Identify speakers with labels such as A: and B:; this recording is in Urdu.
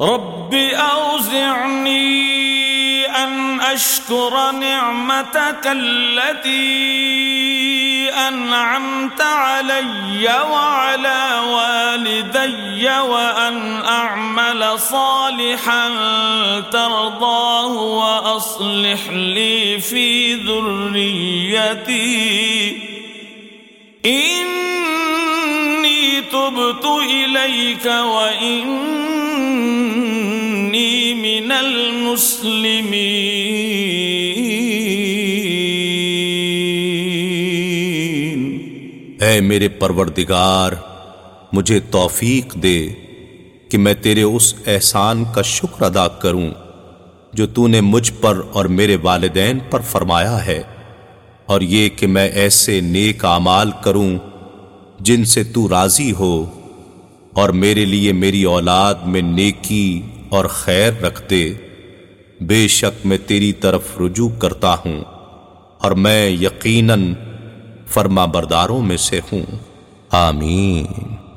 A: رب اوزعني ان اشكر نعمتك التي انعمت علي وعلى والدي وان اعمل صالحا ترضاه واصلح لي في ذريتي انی تبت الیک وانی
B: اے میرے پروردگار مجھے توفیق دے کہ میں تیرے اس احسان کا شکر ادا کروں جو تو نے مجھ پر اور میرے والدین پر فرمایا ہے اور یہ کہ میں ایسے نیک اعمال کروں جن سے تو راضی ہو اور میرے لیے میری اولاد میں نیکی اور خیر رکھتے بے شک میں تیری طرف رجوع کرتا ہوں اور میں یقیناً فرما برداروں میں سے ہوں آمین